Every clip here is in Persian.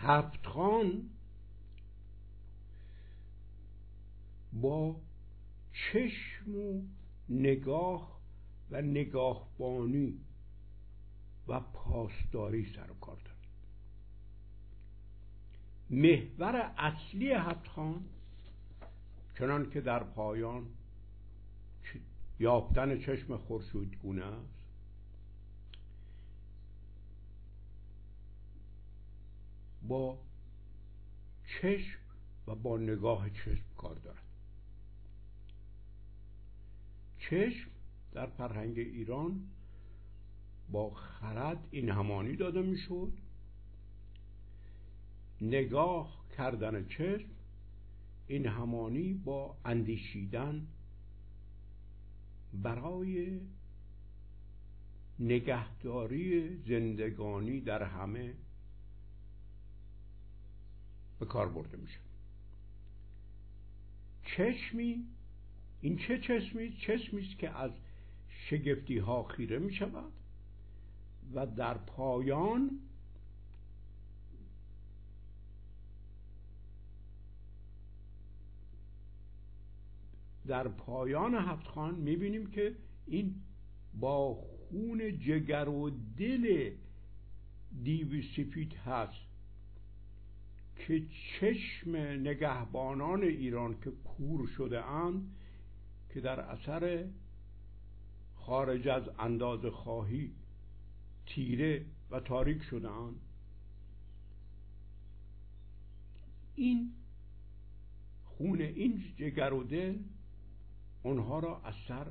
هفت خان با چشم و نگاه و نگاهبانی و پاسداری سر و کار دارد محور اصلی هفت خان چنان که در پایان یافتن چشم خورشیدگونه است. با چشم و با نگاه چشم کار دارد. چشم در فرهنگ ایران با خرد این همانی داده می‌شد. نگاه کردن چشم این همانی با اندیشیدن برای نگهداری زندگانی در همه به کار برده میشه چشمی این چه چشمی؟ چشمی است که از شگفتی ها خیره می شود و در پایان در پایان هفت خان می‌بینیم که این با خون جگر و دل دیو سفید هست که چشم نگهبانان ایران که کور شده اند که در اثر خارج از انداز خواهی تیره و تاریک شده اند. این خون این جگر و دل آنها را از سر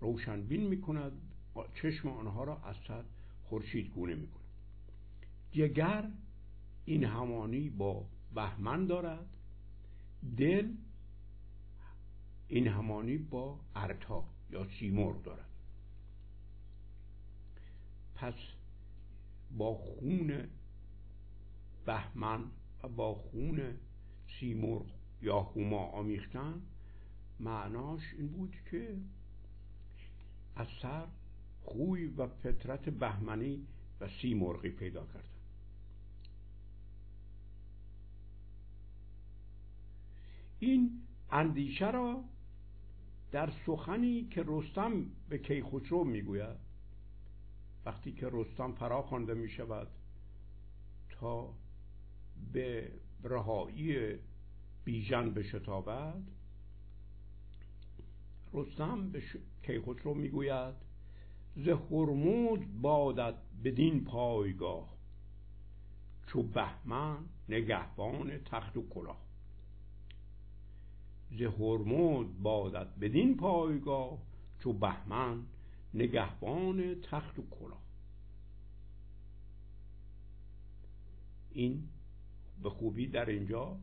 روشنبین می کند چشم آنها را از سر خورشید گونه می کند جگر این همانی با بهمن دارد. دل این همانی با ارتا یا سیمرغ دارد. پس با خون بهمن و با خون سیمرغ یا هما آمیختن معناش این بود که از سر خوی و فطرت بهمنی و سیمرغی پیدا کردن این اندیشه را در سخنی که رستم به کیخسرو می‌گوید وقتی که رستم فرا خوانده می شود تا به رهایی بیژن بشتابد رستم به کیخسرو می‌گوید ز هرمود بادت بدین پایگاه چو بهمن نگهبان تخت و کلاه. ز هرمود بادت بدین پایگاه چو بهمن نگهبان تخت و کلاه. این به خوبی در اینجا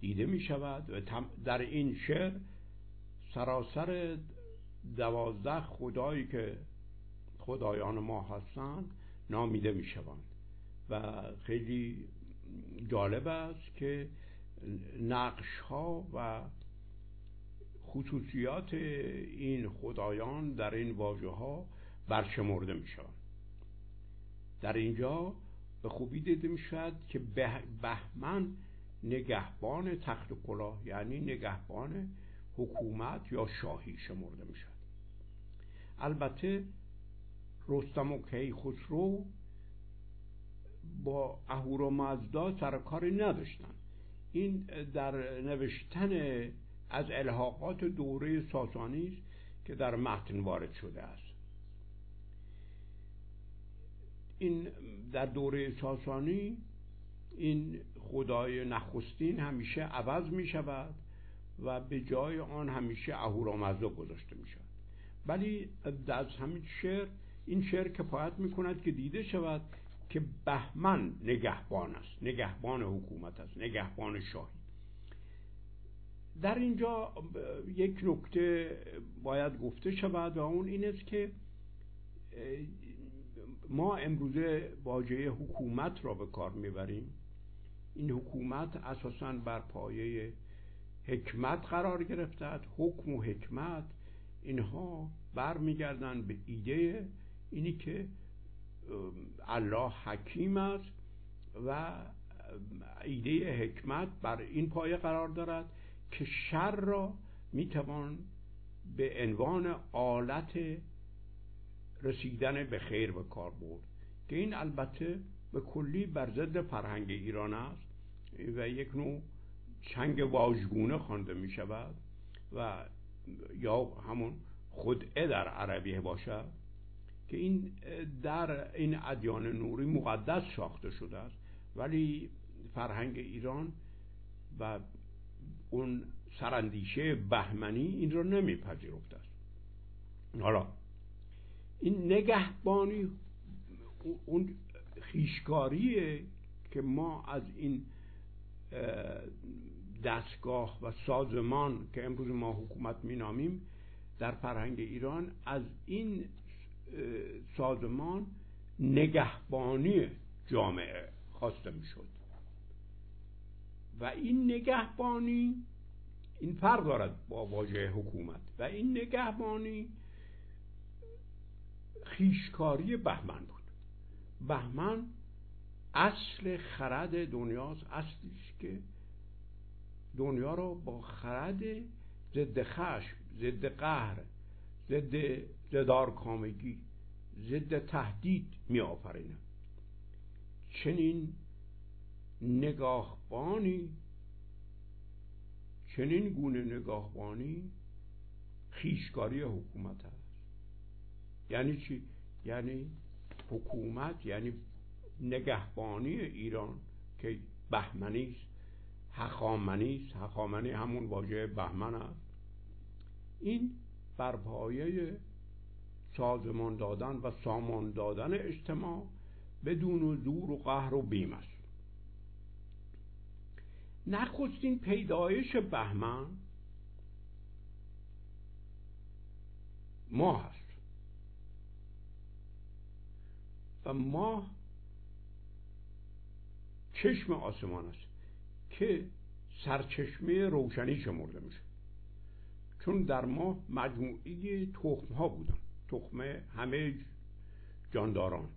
دیده می شود و در این شعر سراسر دوازده خدایی که خدایان ما هستند نامیده می شوند. و خیلی جالب است که نقش ها و خصوصیات این خدایان در این واژه ها برشمرده می شوند در اینجا به خوبی دیده می شود که بهمن نگهبان تخت کلاه یعنی نگهبان حکومت یا شاهی شمرده می شود البته رستم و کیخسرو با اهورامزدا سر کاری نداشتن. این در نوشتن از الحاقات دوره ساسانی است که در متن وارد شده است. این در دوره ساسانی این خدای نخستین همیشه عوض می شود و به جای آن همیشه اهورامزدا گذاشته می شود. ولی از همین شعر این شعر کفایت می کند که دیده شود که بهمن نگهبان است نگهبان حکومت است نگهبان شاهی. در اینجا یک نکته باید گفته شود و اون این است که ما امروزه واژه حکومت را به کار می‌بریم. این حکومت اساسا بر پایه حکمت قرار گرفتد حکم و حکمت اینها برمیگردن به ایده اینی که الله حکیم است و ایده حکمت بر این پایه قرار دارد. که شر را می‌توان به عنوان آلت رسیدن به خیر به کار برد. که این البته به کلی بر ضد فرهنگ ایران است و یک نوع چنگ واژگونه خوانده می شود و یا همون خدعه در عربیه باشد که این در این ادیان نوری مقدس ساخته شده است. ولی فرهنگ ایران و اون سرندیشه بهمنی این رو نمیپذیرفته است حالا این نگهبانی اون خیشکاریه که ما از این دستگاه و سازمان که امروز ما حکومت مینامیم در فرهنگ ایران از این سازمان نگهبانی جامعه خواسته می‌شد. و این نگهبانی این فرق دارد با واژه حکومت. و این نگهبانی خیشکاری بهمن بود. بهمن اصل خرد دنیاست. اصلی که دنیا را با خرد ضد خشم ضد قهر ضد زدار کامگی ضد تهدید می آفرینه چنین نگاهبانی. چنین گونه نگاهبانی خیشکاری حکومت است. یعنی چی؟ یعنی حکومت یعنی نگهبانی ایران که بهمنی است حخامنی است. حخامنی همون واژه بهمن است. این بر پایه سازمان دادن و سامان دادن اجتماع بدون زور و قهر و بیم است. نخستین پیدایش بهمن ماه است. و ماه چشم آسمان است که سرچشمه روشنی شمرده میشه. چون در ماه مجموعی تخم ها بودن. تخم همه جانداران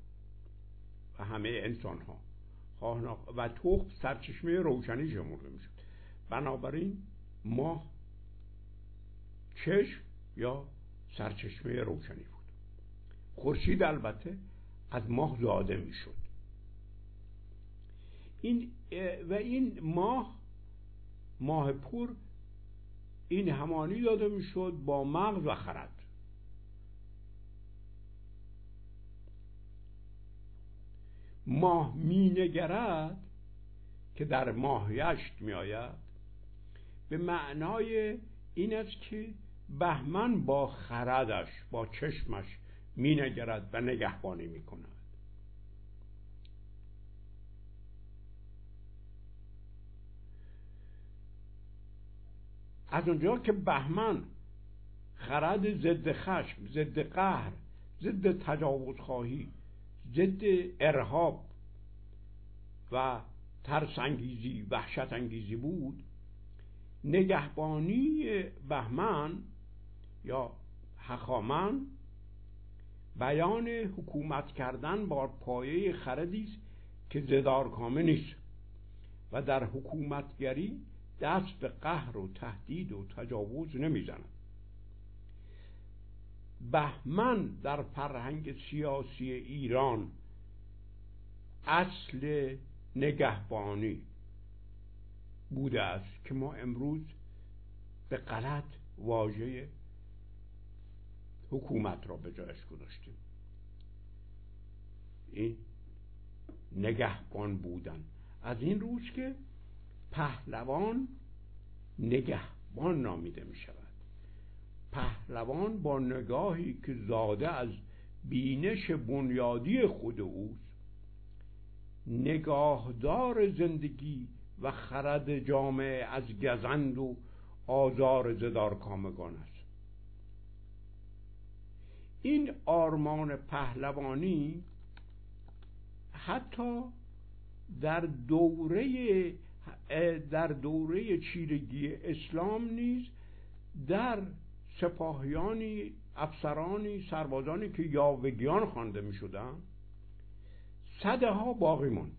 و همه انسان ها و تخم سرچشمه روشنی شمرده می‌شد. بنابراین ماه چشم یا سرچشمه روشنی بود. خورشید البته از ماه زاده می‌شد. این و این ماه ماه پور این همانی داده می‌شد با مغز و خرد. ماه مینگرد که در ماه یشت می آید به معنای این است که بهمن با خردش با چشمش مینگرد و نگهبانی می کند از اونجا که بهمن خرد ضد خشم ضد قهر ضد تجاوز خواهی ضد ارهاب و ترس انگیزی وحشت انگیزی بود. نگهبانی بهمن یا حخامن بیان حکومت کردن بر پایه خردی است که زدار کامه نیست و در حکومتگری دست به قهر و تهدید و تجاوز نمی‌زند. بهمن در فرهنگ سیاسی ایران اصل نگهبانی بوده است که ما امروز به غلط واژه حکومت را به جایش گذاشتیم. این نگهبان بودن. از این روز که پهلوان نگهبان نامیده می شود پهلوان با نگاهی که زاده از بینش بنیادی خود اوست. نگاهدار زندگی و خرد جامعه از گزند و آزار زدار کامگان است. این آرمان پهلوانی حتی در دوره در دوره چیرگی اسلام نیز در سپاهیانی افسرانی سربازانی که یاوگیان خوانده می شدن صده ها باقی موند.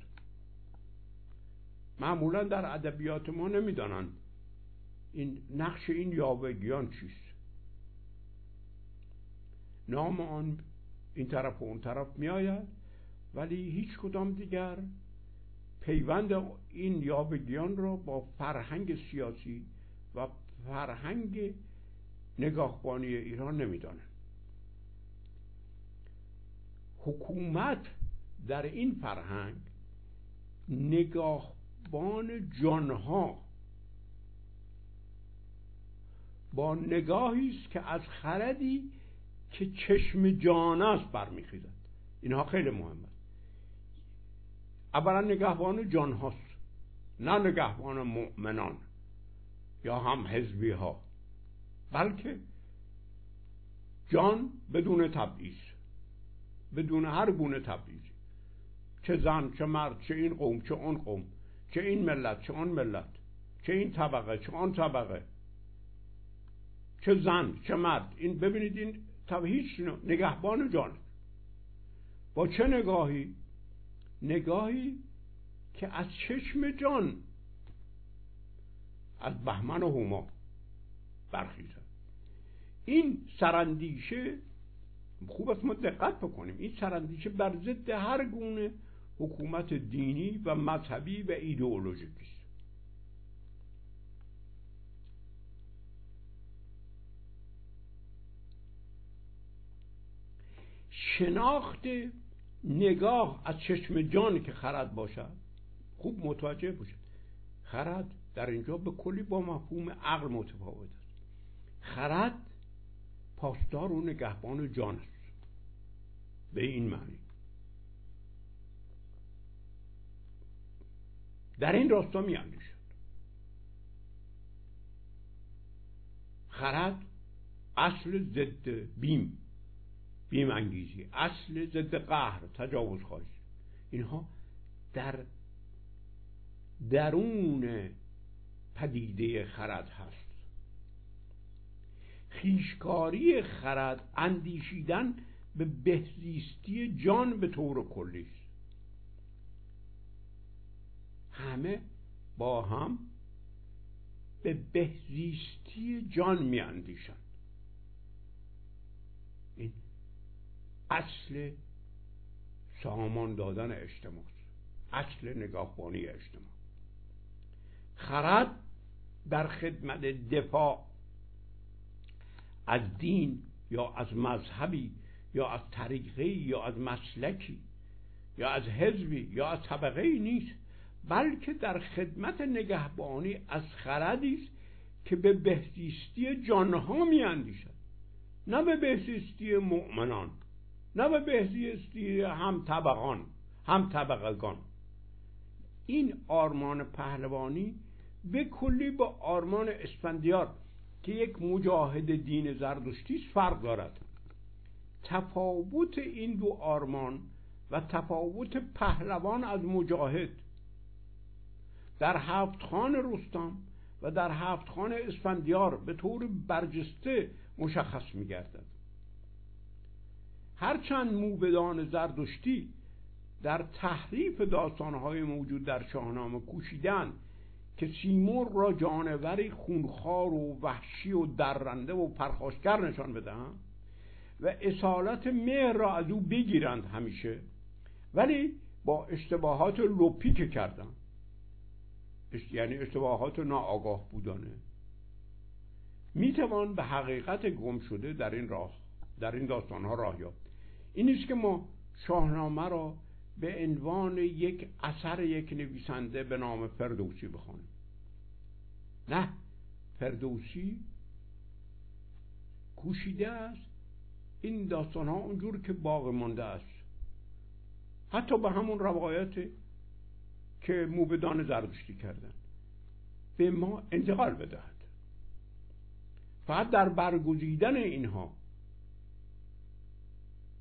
معمولا در ادبیات ما نمی‌دانند این نقش این یاوگیان چیست. نام آن این طرف و اون طرف میآید ولی هیچ کدام دیگر پیوند این یاوگیان را با فرهنگ سیاسی و فرهنگ نگاهبانی ایران نمی‌دانند. حکومت در این فرهنگ نگاهبان جانها با نگاهی است که از خردی که چشم جان است برمیخیزد. اینها خیلی مهم است اولا نگهبان جان هاست نه نگهبان مؤمنان یا هم حزبی ها بلکه جان بدون تبعیض بدون هر گونه تبعیضی چه زن چه مرد چه این قوم چه اون قوم چه این ملت چه اون ملت چه این طبقه چه آن طبقه. چه زن چه مرد. این ببینید این هیچ نگهبان جان. با چه نگاهی؟ نگاهی که از چشم جان از بهمن و هما برخیزد این سرندیشه خوب است ما دقت بکنیم این سرندیشه بر ضد هر گونه حکومت دینی و مذهبی و ایدئولوژیک است. شناخت نگاه از چشم جان که خرد باشد خوب متوجه باشد. خرد در اینجا به کلی با مفهوم عقل متفاوت است. خرد پاسدار و نگهبان جان است. به این معنی. در این راستا می شد خرد اصل ضد بیم بیم انگیزی اصل ضد قهر تجاوز خواهی. اینها در درون پدیده خرد هست. خیشکاری خرد اندیشیدن به بهزیستی جان به طور کلی همه با هم به بهزیستی جان می اندیشن. این اصل سامان دادن اجتماع اصل نگاهبانی اجتماع. خرد در خدمت دفاع از دین یا از مذهبی یا از طریقی یا از مسلکی یا از حزبی یا از طبقه نیست بلکه در خدمت نگهبانی از خردی است که به بهزیستی جانها میاندیشد. نه به بهزیستی مؤمنان نه به بهزیستی هم طبقان هم طبقگان. این آرمان پهلوانی به کلی با آرمان اسفندیار که یک مجاهد دین زردشتی فرق دارد. تفاوت این دو آرمان و تفاوت پهلوان از مجاهد در هفت خان رستم و در هفت خان اسفندیار به طور برجسته مشخص می گردد هرچند موبدان زردشتی در تحریف داستانهای موجود در شاهنامه کوشیدن که سیمور را جانوری خونخوار و وحشی و درنده و پرخاشگر نشان بدهند و اصالت مهر را از او بگیرند همیشه ولی با اشتباهات لپی که کردن یعنی اشتباهات ناآگاه بودانه. می‌توان به حقیقت گم شده در این راه در این داستان ها راه یافت. این است که ما شاهنامه را به عنوان یک اثر یک نویسنده به نام فردوسی بخوانیم. نه فردوسی کوشیده است. این داستان ها اونجور که باقی مانده است. حتی به همون روایت که موبدان زردشتی کردن. به ما انتقال بدهد. فقط در برگزیدن اینها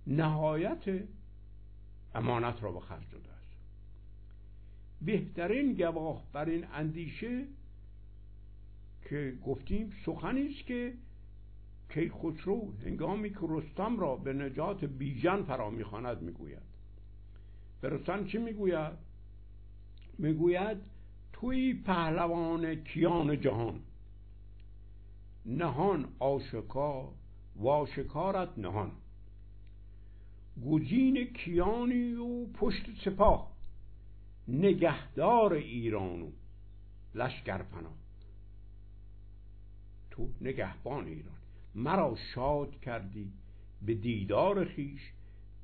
نهایت امانت را به خرج داده است. بهترین گواه بر این اندیشه که گفتیم سخنی است که کیخسرو هنگامی که رستم را به نجات بیژن فرا می‌خواند می‌گوید. به رستم چی می‌گوید؟ می‌گوید توی پهلوان کیان جهان نهان آشکار واشکارت نهان. گزین کیانی و پشت سپاه نگهدار ایران و لشکر تو نگهبان ایران مرا شاد کردی به دیدار خیش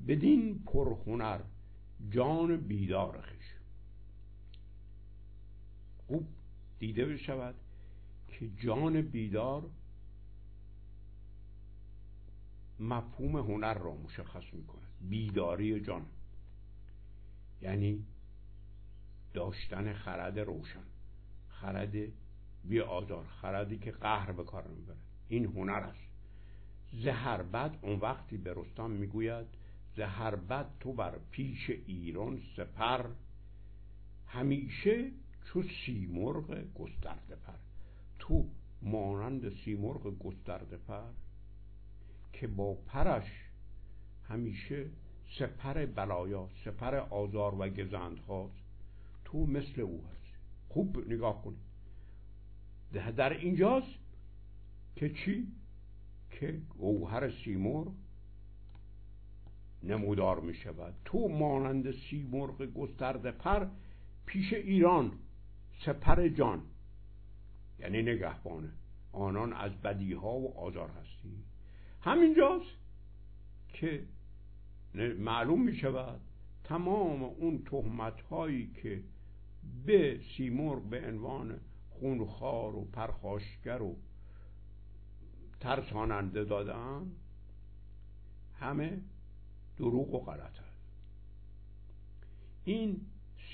بدین پرهنر جان بیدار خیش خوب دیده بشود که جان بیدار مفهوم هنر را مشخص می کند بیداری جان. یعنی داشتن خرد روشن. خرد بی آزار. خردی که قهر به کار می‌بره این هنر است. زهر بد اون وقتی به رستم می‌گوید زهر بد تو بر پیش ایران سپر. همیشه چو سیمرغ گسترده پر. تو مانند سیمرغ گسترده پر. که با پرش همیشه سپر بلایا سپر آزار و گزند هاست تو مثل او هست. خوب نگاه کنید در اینجاست که چی؟ که گوهر سیمرغ نمودار می شود تو مانند سیمرغ گسترده پر پیش ایران سپر جان. یعنی نگهبانه آنان از بدیها و آزار هستی همینجاست که معلوم می شود تمام اون تهمت هایی که به سیمرغ به عنوان خونخوار و پرخاشگر و ترساننده دادن همه دروغ و غلط هست. این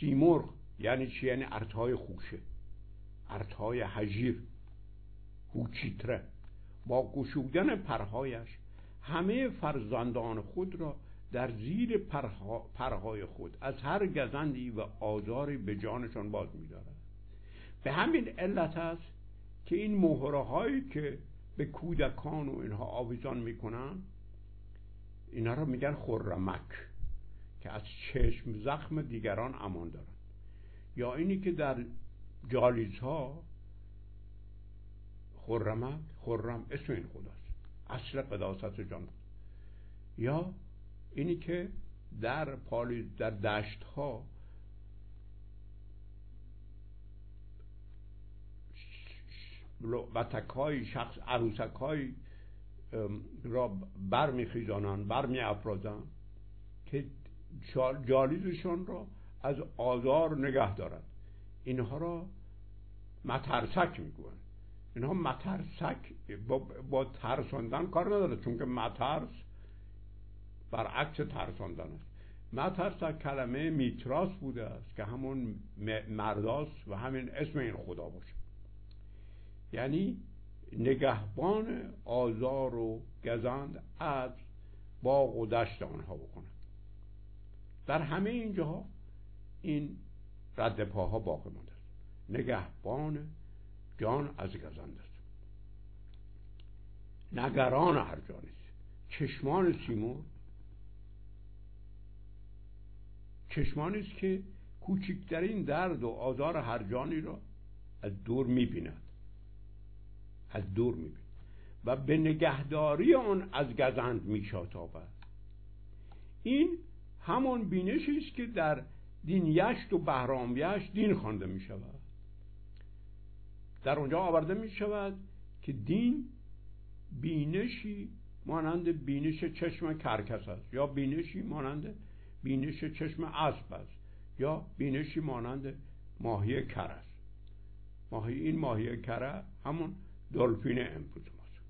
سیمرغ یعنی چی؟ یعنی ارتهای خوشه ارتهای حجیر هوچیتره. با گشودن پرهایش همه فرزندان خود را در زیر پرهای خود از هر گزندی و آزاری به جانشان باز می‌دارد. به همین علت است که این مهره که به کودکان و اینها آویزان می‌کنن اینا را میگن خرمک که از چشم زخم دیگران امان دارن یا اینی که در جالیزها خرمک خرم اسم این خداست. اصل قداست جان. یا اینی که در پالی در دشت ها بتک های شخص عروسک های را برمی افرازن که جالیزشان را از آزار نگه دارد اینها را مترسک می‌گوین اینها مترسک با, با ترساندن کار نداره چون که مترس برعکس ترساندن است. مترسک کلمه میتراس بوده است که همون مرداست و همین اسم این خدا باشه. یعنی نگهبان آزار و گزند از باغ و دشت آنها بکنند در همه اینجاها این رد پاها باقی مانده نگهبان جان از گزند است. نگران هر جانی چشمان سیمور چشمانی است که کوچکترین درد و آزار هر جانی را از دور می‌بیند. از دور می‌بیند. و به نگهداری آن از گزند میشاتابد. این همان بینشی است که در دین یشت و بهرام یشت دین خوانده می شود در اونجا آورده می شود که دین بینشی مانند بینش چشم کرکس است. یا بینشی مانند بینش چشم اسب است. یا بینشی مانند ماهی کر است. ماهی این ماهی کره همون دلفین امروز ماست.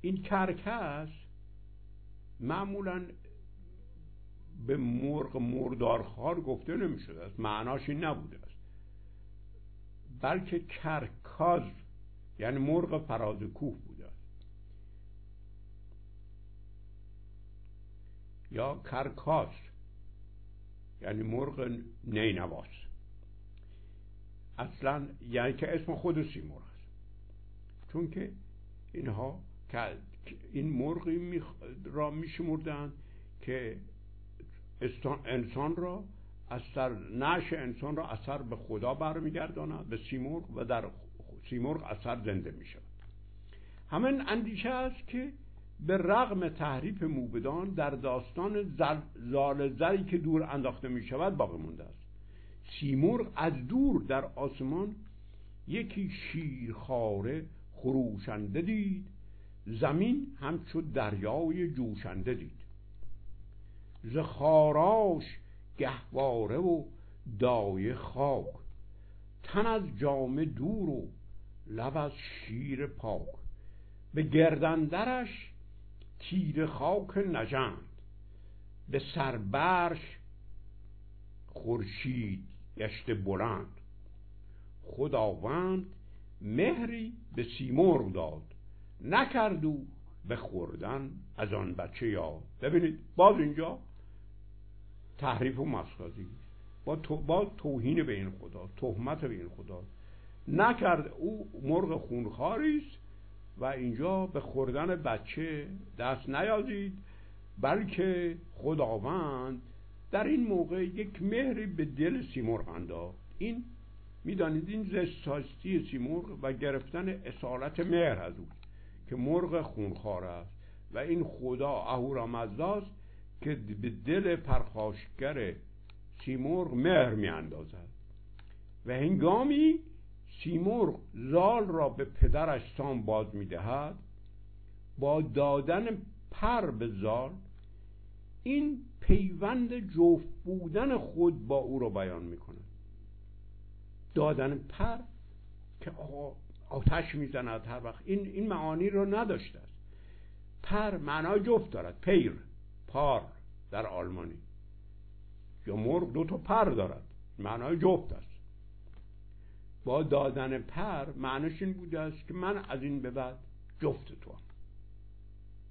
این کرکس معمولا به مرغ مردارخوار گفته نمی شده است. معناش این نبوده. بلکه کرکاز یعنی مرغ فراز کوه بوده. یا کرکاس یعنی مرغ نینواس اصلا یعنی که اسم خود سیمرغ است. چون که اینها این مرغی را میشمردند که انسان را از سر نش انسان را اثر به خدا برمیگرداند به سیمرغ و در سیمرغ اثر زنده می شود همین اندیشه است که به رغم تحریف موبدان در داستان زال زری که دور انداخته می شود باقی مونده است. سیمرغ از دور در آسمان یکی شیرخواره خروشنده دید. زمین همچو دریای جوشنده دید. ز خاراش گهواره و دایه خاک. تن از جامه دور و لب از شیر پاک. به گردندرش تیر خاک نژند. به سربرش خورشید گشت بلند. خداوند مهری به سیمرغ داد. نکرد او به خوردن از آن بچه یاد. ببینید باز اینجا تحریف و مسخازی با, تو با توهین به این خدا تهمت به این خدا. نکرد او مرغ خونخاری است و اینجا به خوردن بچه دست نیازید بلکه خداوند در این موقع یک مهری به دل سیمرغ انداخت. این می‌دانید این زستاستی سیمرغ و گرفتن اصالت مهر از او که مرغ خونخوار است و این خدا اهورامزداست که به دل پرخاشگر سیمرغ مهر می اندازد و هنگامی سیمرغ زال را به پدرش سام باز می دهد با دادن پر به زال این پیوند جفت بودن خود با او را بیان می کند دادن پر که آتش می‌زند هر وقت. این این معانی رو نداشته است. پر معنای جفت دارد پیر. پار در آلمانی. یا مرغ دو تا پر دارد. معنای جفت است. با دادن پر معناش این بوده است که من از این به بعد جفت تو هم.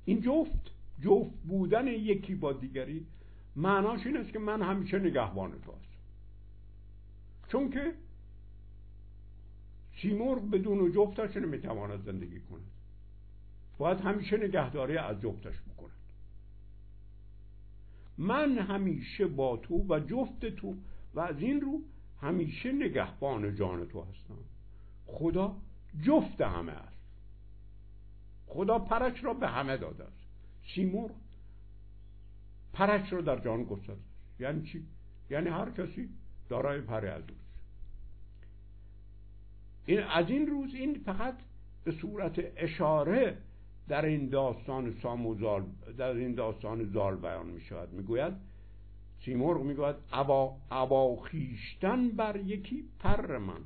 این جفت جفت بودن یکی با دیگری معناش این است که من همیشه نگهبان تو هستم. چون که سیمرغ بدون جفتش نمی‌تواند زندگی کند. باید همیشه نگهداری از جفتش بکند. من همیشه با تو و جفت تو و از این رو همیشه نگهبان جان تو هستم. خدا جفت همه است. خدا پرش را به همه داده است. سیمرغ پرش را در جان گذاشته یعنی چی؟ یعنی هر کسی دارای پر از این از این روز این فقط به صورت اشاره در این داستان ساموزال در این داستان زال بیان می شود می گوید سیمرغ می گوید ابا خیشتن بر یکی پر من.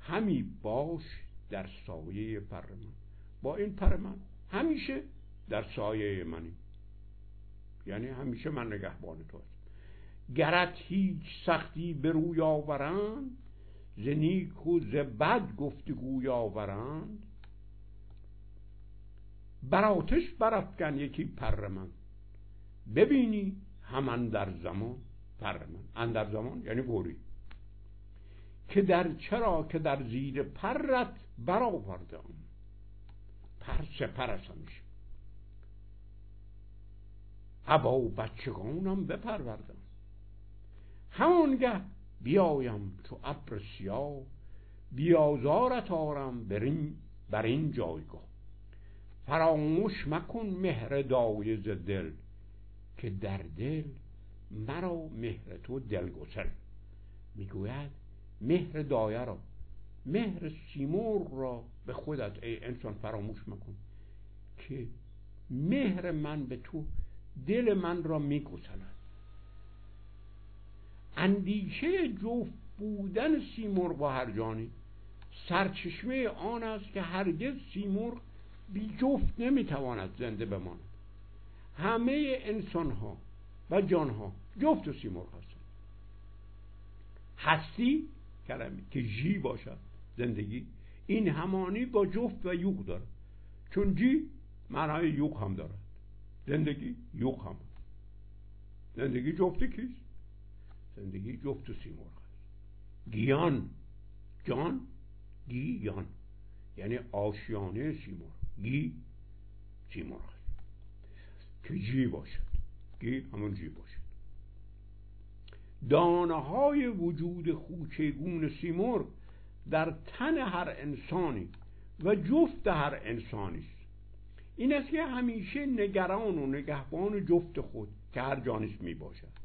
همی باش در سایه پر من. با این پر من همیشه در سایه منی. یعنی همیشه من نگهبان تو هست گرت هیچ سختی به روی آورند ز نیک و ز بد گفتگوی آورند. بر آتش برافکن یکی پر من ببینی همان در زمان پر من اندر زمان یعنی بوری که در چرا که در زیر پرت برآوردم پر سپر همیشه ابا و بچگانم بپروردم همانگه بیایم تو ابر سیاه. بیازارت آرم برین بر این جایگاه. فراموش مکن مهر دایز دل که در دل مرا مهر تو دلگسل. می‌گوید مهر دایه را مهر سیمور را به خودت ای انسان فراموش مکن که مهر من به تو دل من را میگسلد. اندیشه جفت بودن سیمرغ با هرجانی سرچشمه آن است که هرگز سیمرغ بی جفت نمی‌تواند زنده بماند. همه انسان ها و جان ها جفت و سیمرغ هستند. هستی کلمه که جی باشد زندگی این همانی با جفت و یوق دارد. چون جی معنای یوق هم دارد. زندگی یوق هم زندگی جفتی کیست؟ زندگی جفت و سیمرغ است. گیان جان گیان. یعنی آشیانه سیمرغ. گی سیمرغ است که جی باشد. گی همون جی باشد. دانه های وجود خوچگون سیمرغ در تن هر انسانی و جفت هر انسانی است. این است که همیشه نگران و نگهبان جفت خود که هر جانش می باشد.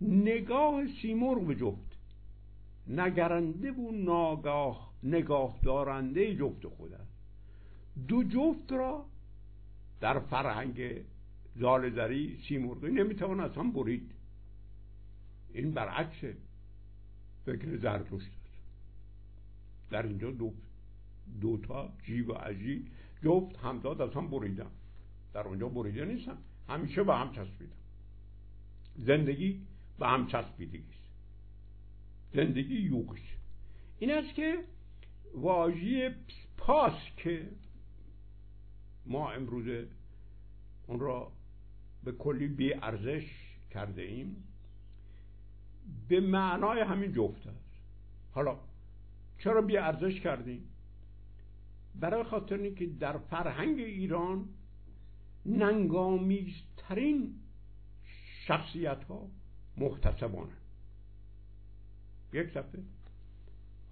نگاه سیمرغ به جفت نگرنده و ناگاه نگاه دارنده جفت خود است. دو جفت را در فرهنگ زالزری سیمرغی نمی‌توان از هم برید. این برعکس فکر زرتشت است. در اینجا دو دوتا جی و عجی جفت همزاد از هم بریدن. در اونجا بریده نیستن. همیشه به هم چسبیدن. زندگی به هم چسبیدگی است. زندگی یوغش. این است که واژه پاس که ما امروز اون را به کلی بی ارزش کرده ایم. به معنای همین جفت است. حالا چرا بی ارزش کردیم؟ برای خاطر اینکه در فرهنگ ایران ننگامیزترین شخصیت ها محتسبانه. یک صفحه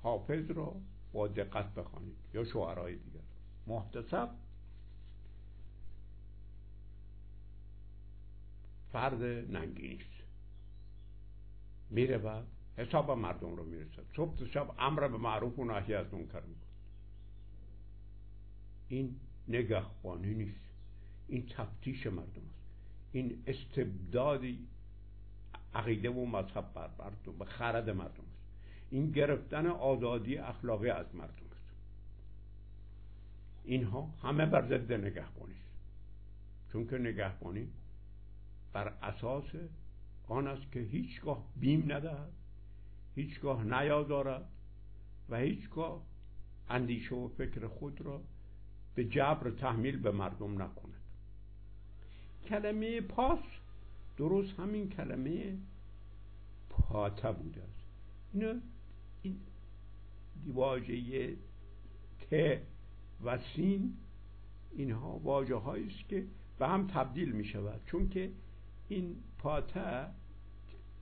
حافظ را با دقت بخوانید یا شعرهای دیگر. محتسب فرد ننگی میره و حساب مردم رو می‌رسد صبح تا شب امر به معروف و نهی از منکر میکن این نگهبانی نیست. این تفتیش مردم است. این استبدادی عقیده و مذهب بر مردم به خرد مردم است. این گرفتن آزادی اخلاقی از مردم است. اینها همه بر ضد نگهبانی است. چون که نگهبانی بر اساس آن است که هیچگاه بیم ندهد هیچگاه نیازارد و هیچگاه اندیشه و فکر خود را به جبر تحمیل به مردم نکند. کلمه پاس درست همین کلمه پاته بوده است. این واژه ت و سین اینها واژه است که به هم تبدیل می شود چون که این پاته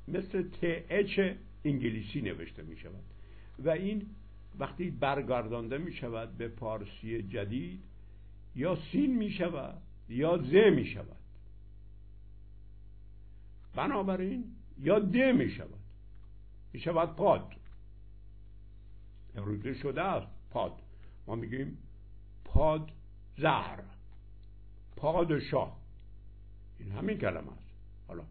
مثل اچ انگلیسی نوشته می شود. و این وقتی برگردانده می شود به پارسی جدید یا سین می شود یا ز می شود. بنابراین یا د می شود. می شود پاد. امروزه شده است پاد. ما میگیم پاد زهر. پادشاه. این همین کلمه است. حالا.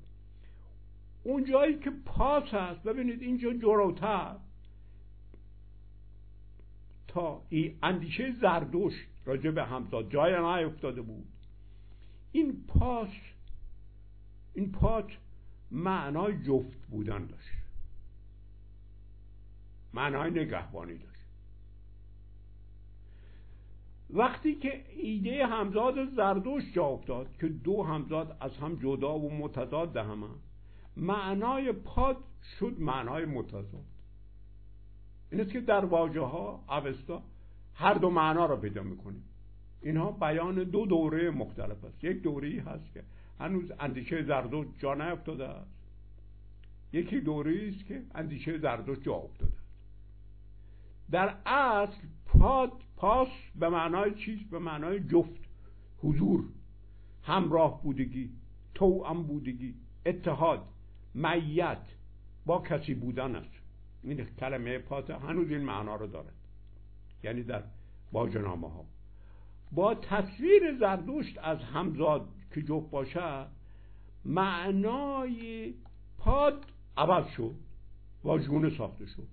اون جایی که پاس هست ببینید اینجا جلوتر. تا این اندیشه زردوش راجع به همزاد جای افتاده بود. این پاس این پات معنای جفت بودن داشت. معنای نگهبانی داشت. وقتی که ایده همزاد زردوش جا افتاد که دو همزاد از هم جدا و متضاد همه معنای پاد شد معنای متضاد. این است که در واجه ها اوستا هر دو معنا را پیدا می‌کنیم. اینها بیان دو دوره مختلف است. یک دوره هست که هنوز اندیشه زردوش جا نیفتاده است. یکی دوره است که اندیشه زردوش جا افتاده است. در اصل پاد پاس به معنای چیز به معنای جفت حضور همراه بودگی توام بودگی اتحاد میت با کسی بودن است. این کلمه پاته هنوز این معنا رو دارد یعنی در باجنامه ها با تصویر زردشت از همزاد که جفت باشد معنای پاد عوض شد واژگونه ساخته شد.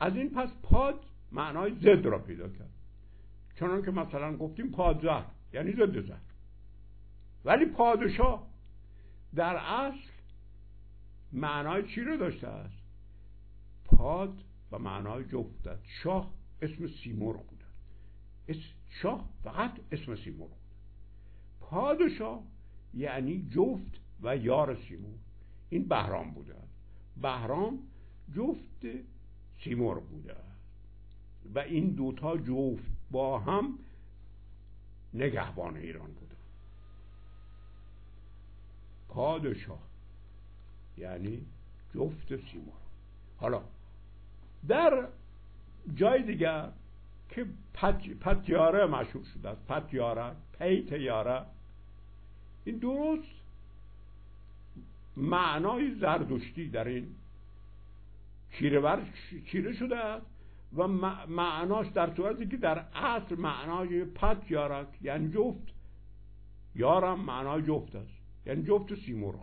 از این پس پاد معنای زد را پیدا کرد. چنان که مثلا گفتیم پادزهر یعنی ضد زهر. ولی پادشاه در اصل معنای چی رو داشته است؟ پاد و معنای جفت است شاه اسم سیمرغ بود شاه فقط اسم سیمرغ بود. پادشاه یعنی جفت و یار سیمور این بهرام بوده بهرام جفت سیمرغ بوده است و این دوتا جفت با هم نگهبان ایران بودن. پادشاه یعنی جفت سیمرغ. حالا در جای دیگر که پت... پتیاره مشهور شده است پتیاره پیت یاره این درست معنای زردشتی در این چیره, چیره شده است. و معناش در صورتی که در اصل معنای پت یارک یعنی جفت. یارم معنای جفت است. یعنی جفت سیمورا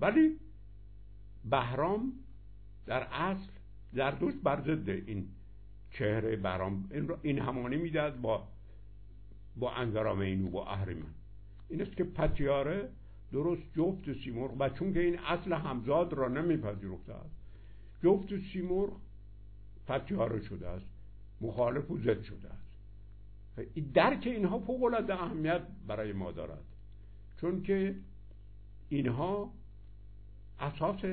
ولی بهرام در اصل زردوش بر ضد این چهره بهرام این, همانی می‌داد با با اینو با اهریمن این است که پتیاره درست جفت سیمرغ و چون که این اصل همزاد را نمیپذیرفته است. جفت سیمرغ پتیاره شده است مخالف و ضد شده است. درک اینها فوق العاده اهمیت برای ما دارد. چون که اینها اساس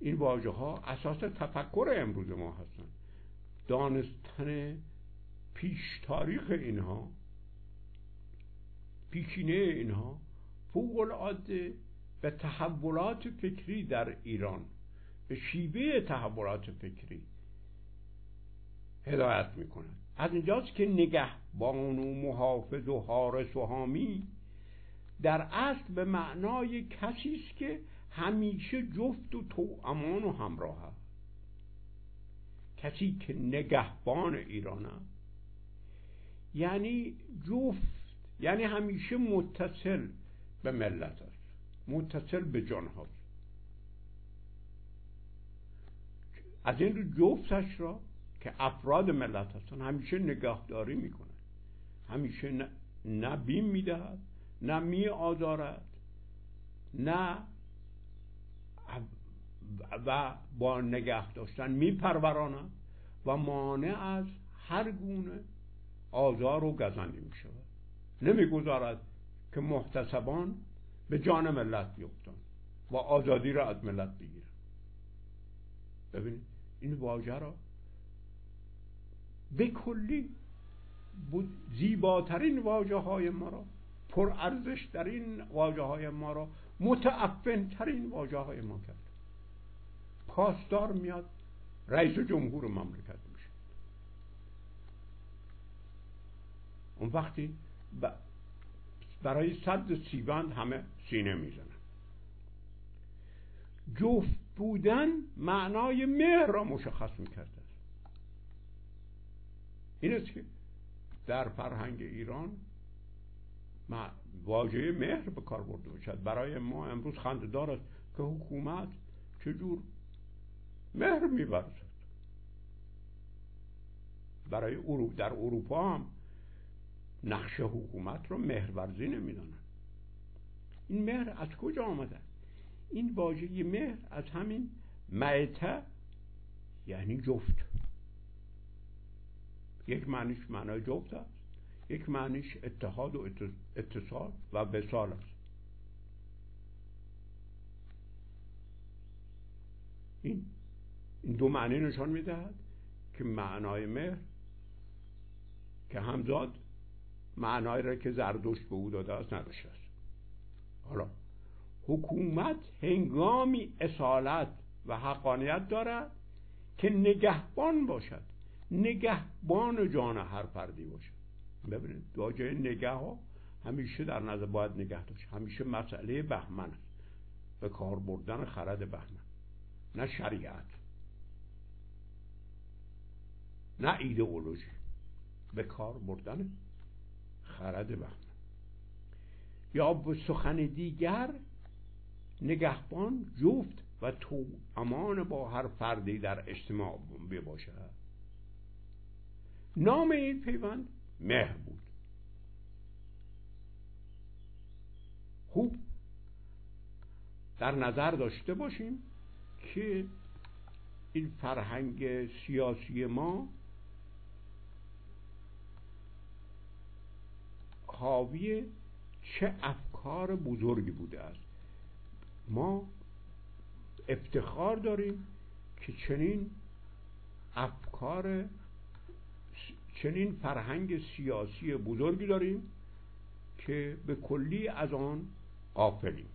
این واژه ها اساس تفکر امروز ما هستند. دانستن پیش تاریخ اینها پیشینه اینها فوق العاده به تحولات فکری در ایران به شیوه تحولات فکری هدایت می‌کند از اینجاست که نگهبان و محافظ و حارس و حامی در اصل به معنای کسی است که همیشه جفت و توامان و همراه است. کسی که نگهبان ایران است. یعنی جفت یعنی همیشه متصل به ملت است. متصل به جان هاست از این رو جفتش را که افراد ملت هستن همیشه نگهداری می‌کنه. همیشه نه, نه بیم می‌دهد نه می آزارد نه و با نگه داشتن میپروراند و مانع از هر گونه آزار و گزندی می شود نمی‌گذارد که محتسبان به جان ملت بیفتند و آزادی را از ملت بگیرند. ببینید این واژه را به کلی زیباترین واجه های ما را پر ارزش این واجه های ما را متعفن ترین واجه های ما کرد. پاسدار میاد رئیس جمهور مملکت میشه. اون وقتی برای صد سیبند همه سینه می‌زنن. جفت بودن معنای مهر را مشخص می‌کرده است. این است که در فرهنگ ایران واژه مهر به کار برده باشد. برای ما امروز خنددار است که حکومت چجور مهر میورزد. برای در اروپا هم نقش حکومت رو مهرورزی نمی‌دانن این مهر از کجا آمده؟ این واژه مهر از همین معته یعنی جفت. یک معنیش معنای جفت است یک معنیش اتحاد و اتصال و وصال است. این این دو معنی نشان می‌دهد که معنای مهر که همزاد معنایی را که زردشت به او داده است نداشته است حالا حکومت هنگامی اصالت و حقانیت دارد که نگهبان باشد. نگهبان جان هر فردی باشد. ببینید واژه نگه ها همیشه در نظر باید نگه داشت. همیشه مسئله بهمن است. به کار بردن خرد بهمن. نه شریعت. نه ایدئولوژی. به کار بردن خرد بهمن. یا به سخن دیگر نگهبان جفت و تو امان با هر فردی در اجتماع بباشد. نام این پیوند مهر بود. خوب در نظر داشته باشیم که این فرهنگ سیاسی ما حاوی چه افکار بزرگی بوده است. ما افتخار داریم که چنین افکار چنین فرهنگ سیاسی بزرگی داریم که به کلی از آن قافلیم